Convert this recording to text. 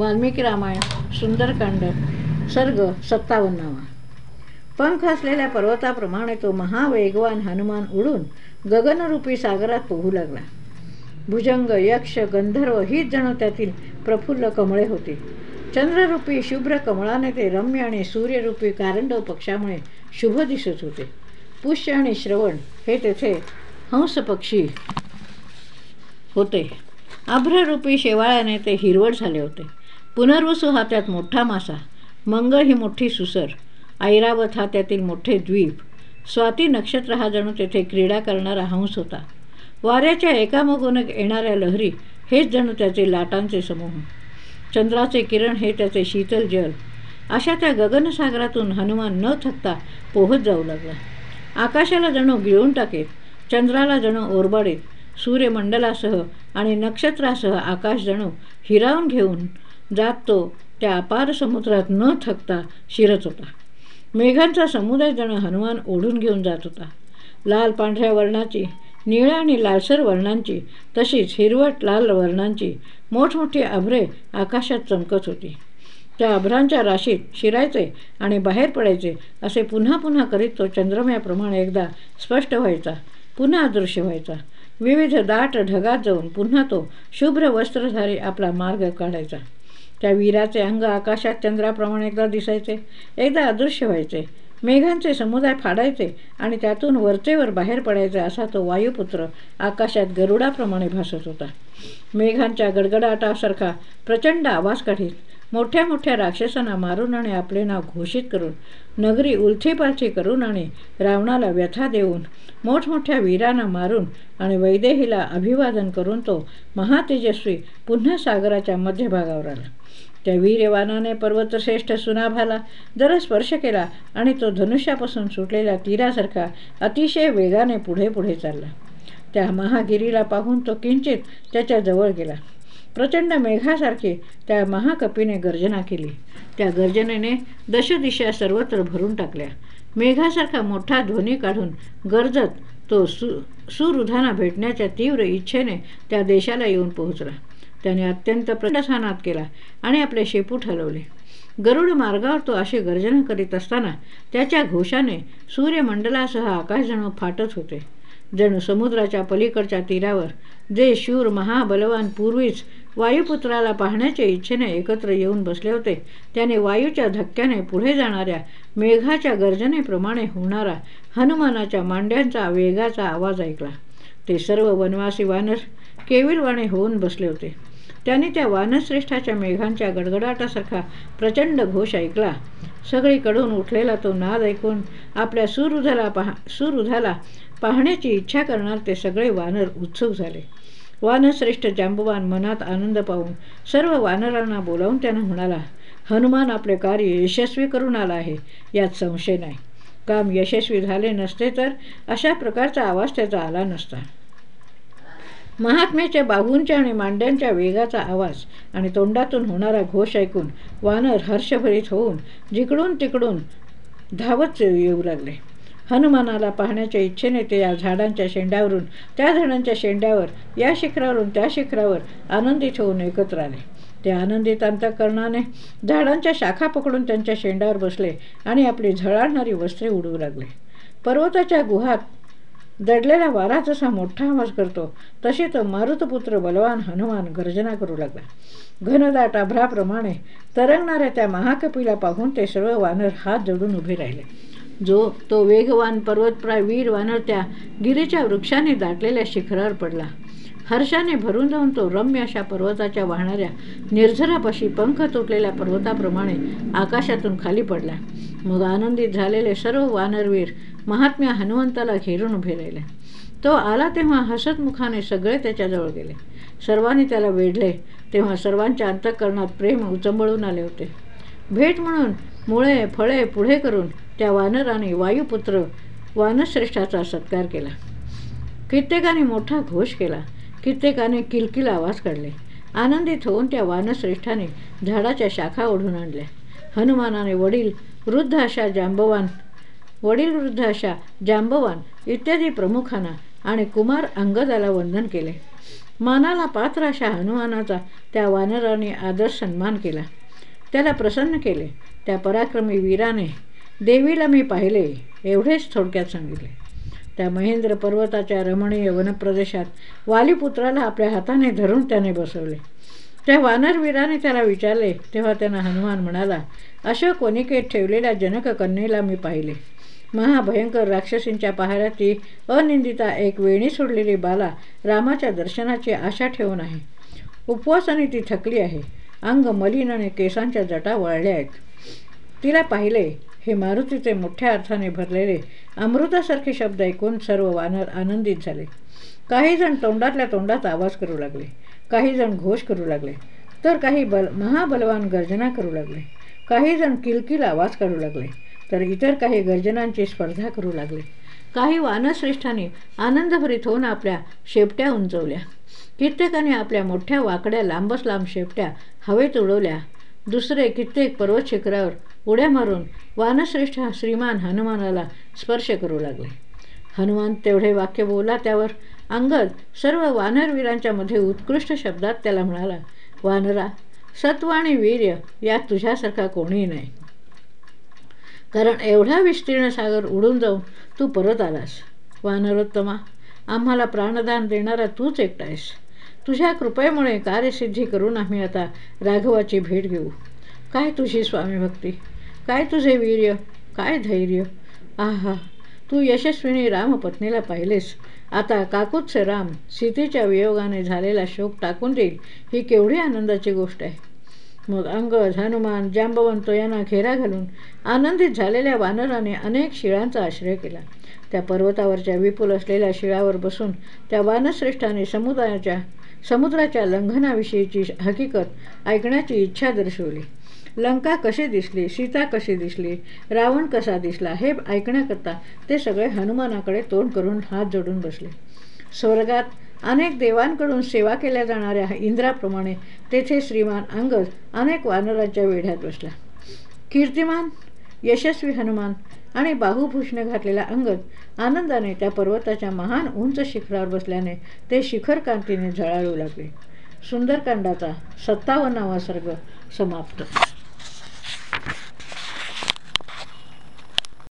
वाल्मिकी रामायण सुंदरकांड सर्ग सत्तावन्नावा. पंख असलेल्या पर्वताप्रमाणे तो महावेगवान हनुमान उडून गगनरूपी सागरात पोहू लागला. भुजंग यक्ष गंधर्व हीच जणू त्यातील प्रफुल्ल कमळे होते. चंद्ररूपी शुभ्र कमळाने ते रम्य आणि सूर्यरूपी कारंडव पक्षामुळे शुभ दिसत होते. पुष्य आणि श्रवण हे तेथे हंस पक्षी होते. आभ्ररूपी शेवाळ्याने ते हिरवळ झाले होते. पुनर्वसू हा त्यात मोठा मासा मंगळ ही मोठी सुसर ऐरावत हा त्यातील मोठे द्वीप. स्वाती नक्षत्र हा जणू तेथे क्रीडा करणारा हंस होता. वाऱ्याच्या एकामागून येणाऱ्या लहरी हेच जणू त्याचे लाटांचे समूह. चंद्राचे किरण हे त्याचे शीतल जल. अशा त्या गगनसागरातून हनुमान न थकता पोहत जाऊ लागला. आकाशाला जणू गिळून टाकेत चंद्राला जणू ओरबाडेत सूर्यमंडलासह आणि नक्षत्रासह आकाश जणू हिरावून घेऊन जात तो त्या अपार समुद्रात न थकता शिरत होता. मेघांचा समुदाय जण हनुमान ओढून घेऊन जात होता. लाल पांढऱ्या वर्णाची निळ्या आणि लालसर वर्णांची तशीच हिरवट लाल वर्णांची मोठमोठी आभरे आकाशात चमकत होती. त्या अभ्रांच्या राशीत शिरायचे आणि बाहेर पडायचे असे पुन्हा पुन्हा करीत तो चंद्रम्याप्रमाणे एकदा स्पष्ट व्हायचा पुन्हा अदृश्य व्हायचा. विविध दाट ढगात जाऊन पुन्हा तो शुभ्र वस्त्रधारी आपला मार्ग काढायचा. त्या वीराचे अंग आकाशात चंद्राप्रमाणे एकदा दिसायचे एकदा अदृश्य व्हायचे. मेघांचे समुदाय फाडायचे आणि त्यातून वरचेवर बाहेर पडायचे असा तो वायुपुत्र आकाशात गरुडाप्रमाणे भासत होता. मेघांच्या गडगडाटासारखा प्रचंड आवाज काढीत मोठ्या मोठ्या राक्षसांना मारून आणि आपले नाव घोषित करून नगरी उलथीपालथी करून आणि रावणाला व्यथा देऊन मोठमोठ्या वीरांना मारून आणि वैदेहीला अभिवादन करून तो महातेजस्वी पुन्हा सागराच्या मध्यभागावर आला. त्या वीर्यवानाने पर्वतश्रेष्ठ सुनाभाला जरा स्पर्श केला आणि तो धनुष्यापासून सुटलेल्या तीरासारखा अतिशय वेगाने पुढे पुढे चालला. त्या महागिरीला पाहून तो किंचित त्याच्याजवळ गेला. प्रचंड मेघासारखी त्या महाकपीने गर्जना केली. त्या गर्जनेने दशदिशा सर्वत्र भरून टाकल्या. मेघासारखा मोठा ध्वनी काढून गरजत तो सु सुरुधाना भेटण्याच्या तीव्र इच्छेने त्या देशाला येऊन पोहोचला. त्याने अत्यंत प्रसानात केला आणि आपले शेपूट हलवले गरुड मार्गावर तो अशी गर्जना करीत असताना त्याच्या घोषाने सूर्यमंडलासह आकाश जणू फाटत होते. जणू समुद्राच्या पलीकडच्या तीरावर जे शूर महाबलवान पूर्वीच वायुपुत्राला पाहण्याच्या इच्छेने एकत्र येऊन बसले होते. त्याने वायूच्या धक्क्याने पुढे जाणाऱ्या मेघाच्या गर्जनेप्रमाणे होणारा हनुमानाच्या मांड्यांचा वेगाचा आवाज ऐकला. ते सर्व वनवासी वानर केविलवाणे होऊन बसले होते. त्याने त्या वानश्रेष्ठाच्या मेघांच्या गडगडाटासारखा प्रचंड घोष ऐकला. सगळीकडून उठलेला तो नाद ऐकून आपल्या सुरुधाला पहा सुरुधाला पाहण्याची इच्छा करणार ते सगळे वानर उत्सुक झाले. वानश्रेष्ठ जांबवान मनात आनंद पाहून सर्व वानरांना बोलावून त्यानं म्हणाला हनुमान आपले कार्य यशस्वी करून आला आहे यात संशय नाही. काम यशस्वी झाले नसते तर अशा प्रकारचा आवाज त्याचा आला नसता. महात्म्याच्या बाहूंच्या आणि मांड्यांच्या वेगाचा आवाज आणि तोंडातून होणारा घोष ऐकून वानर हर्षभरीत होऊन जिकडून तिकडून धावत येऊ लागले. हनुमानाला पाहण्याच्या इच्छेने ते या झाडांच्या शेंड्यावरून त्या झाडांच्या शेंड्यावर या शिखरावरून त्या शिखरावर आनंदित होऊन एकत्र आले. ते आनंदित अंतकरणाने झाडांच्या शाखा पकडून त्यांच्या शेंड्यावर बसले आणि आपली झळाळणारी वस्त्रे उडवू लागले. पर्वताच्या गुहात दडलेला वारा जसा मोठा आवाज करतो तसे तो मारुतपुत्र बलवान हनुमान गर्जना करू लागला. घनदाट अभ्राप्रमाणे तरंगणाऱ्या त्या महाकपीला पाहून ते सर्व वानर हात जोडून उभे राहिले. जो तो वेगवान पर्वतप्राय वीर वानरत्या गिरीच्या वृक्षाने दाटलेल्या शिखरावर पडला. हर्षाने भरून जाऊन तो रम्य अशा पर्वताच्या वाहणाऱ्या निर्झरापाशी पंख तुटलेल्या पर्वताप्रमाणे आकाशातून खाली पडला. मग आनंदित झालेले सर्व वानरवीर महात्म्या हनुमंताला घेरून उभे राहिले. तो आला तेव्हा हसतमुखाने सगळे त्याच्याजवळ गेले. सर्वांनी त्याला वेढले तेव्हा सर्वांच्या अंतःकरणात प्रेम उचंबळून आले होते. भेट म्हणून मुळे फळे पुढे करून त्या वानराने वायुपुत्र वानश्रेष्ठाचा सत्कार केला. कित्येकाने मोठा घोष केला. कित्येकाने किलकिल आवाज काढले. आनंदित होऊन त्या वानश्रेष्ठाने झाडाच्या शाखा ओढून आणल्या. हनुमानाने वडील वृद्ध अशा जांबवान वडील वृद्ध अशा जांबवान इत्यादी प्रमुखांना आणि कुमार अंगदाला वंदन केले. मानाला पात्र अशा हनुमानाचा त्या वानराने आदर सन्मान केला. त्याला प्रसन्न केले. त्या पराक्रमी वीराने देवीला मी पाहिले एवढेच थोडक्यात सांगितले. त्या महेंद्र पर्वताच्या रमणीय वनप्रदेशात वालीपुत्राला आपल्या हाताने धरून त्याने बसवले. त्या वानरवीराने त्याला विचारले तेव्हा त्यांना हनुमान म्हणाला अशा कोनिकेत ठेवलेल्या जनककन्येला मी पाहिले. महाभयंकर राक्षसींच्या पहाऱ्यात ती अनिंदिता एक वेणी सोडलेली बाला रामाच्या दर्शनाची आशा ठेवून आहे. उपवासाने ती थकली आहे. अंग मलिन आणि केसांच्या जटा वळल्या आहेत. तिला पाहिले हे मारुतीचे मोठ्या अर्थाने भरलेले अमृतासारखे शब्द ऐकून सर्व वानर आनंदित झाले. काही जण तोंडातल्या तोंडात आवाज करू लागले. काही जण घोष करू लागले. तर काही बल महाबलवान गर्जना करू लागले. काही जण किलकिल आवाज काढू लागले. तर इतर काही गर्जनांची स्पर्धा करू लागले. काही वानश्रेष्ठांनी आनंदभरीत होऊन आपल्या शेपट्या उंचवल्या. कित्येकाने आपल्या मोठ्या वाकड्या लांबच लांब शेपट्या हवेत उडवल्या. दुसरे कित्येक पर्वत शिखरावर उड्या मारून वानश्रेष्ठ श्रीमान हनुमानाला स्पर्श करू लागले. हनुमान तेवढे वाक्य बोला त्यावर अंगद सर्व वानरवीरांच्या मध्ये उत्कृष्ट शब्दात त्याला म्हणाला वानरा सत्व आणि वीर्य यात तुझ्यासारखा कोणीही नाही. कारण एवढा विस्तीर्ण सागर उडून जाऊन तू परत आलास. वानरोत्तमा आम्हाला प्राणदान देणारा तूच एकटा आहेस. तुझ्या कृपेमुळे कार्यसिद्धी करून आम्ही आता राघवाची भेट घेऊ. काय तुझी स्वामी भक्ती? काय तुझे वीर्य? काय धैर्य? आहा तू यशस्विनी रामपत्नीला पाहिलेस. आता काकुत्स राम सीतेच्या वियोगाने झालेला शोक टाकून देईल ही केवढी आनंदाची गोष्ट आहे. मग अंगद हनुमान जांबवंत यांना घेरा घालून आनंदित झालेल्या वानराने अनेक शिळांचा आश्रय केला. त्या पर्वतावरच्या विपुल असलेल्या शिळावर बसून त्या वानश्रेष्ठाने समुदायाच्या समुद्राच्या लंघनाविषयीची हकीकत ऐकण्याची इच्छा दर्शवली. लंका कशी दिसली? सीता कशी दिसली? रावण कसा दिसला? हे ऐकण्याकरता ते सगळे हनुमानाकडे तोंड करून हात जोडून बसले. स्वर्गात अनेक देवांकडून सेवा केल्या जाणाऱ्या इंद्राप्रमाणे तेथे श्रीमान अंगद अनेक वानरांच्या वेढ्यात बसला. कीर्तिमान यशस्वी हनुमान आणि बाहुभूषण घातलेला अंगद आनंदाने त्या पर्वताच्या महान उंच शिखरावर बसल्याने ते शिखर कांतीने झळाळू लागले. सुंदरकांडाचा सत्तावन्नावा सर्ग समाप्त.